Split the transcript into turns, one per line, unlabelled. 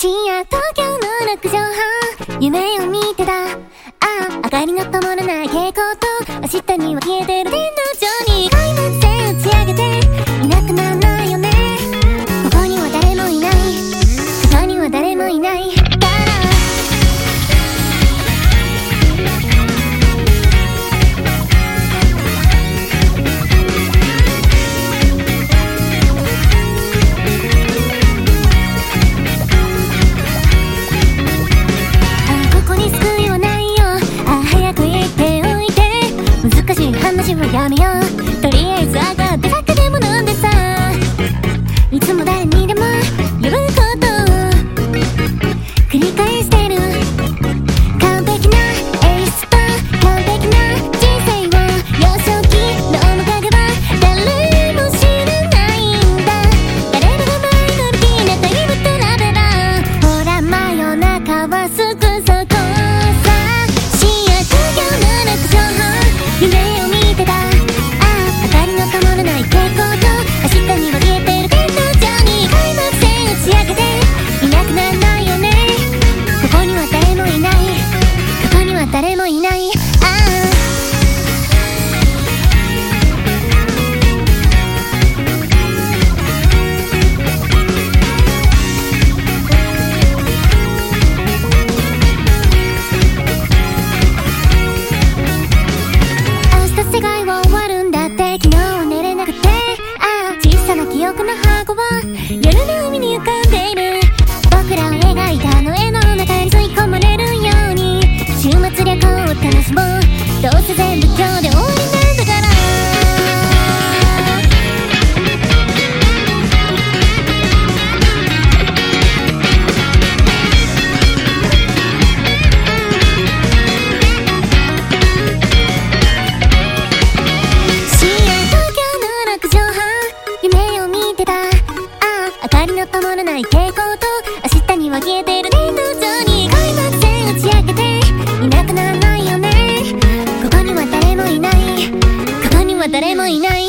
深夜東京の6畳半。夢を見てた。ああ明かりの灯らない蛍光灯。明日には消えてる電動話はやめよう。とりあえず上がって酒でも飲んでさ。いつも誰にここには誰もいない。ここには誰もいない。全部今日で終わりなんだから。東京の6半。夢を見てた。ああ明かりの灯らない蛍光灯。誰もいない。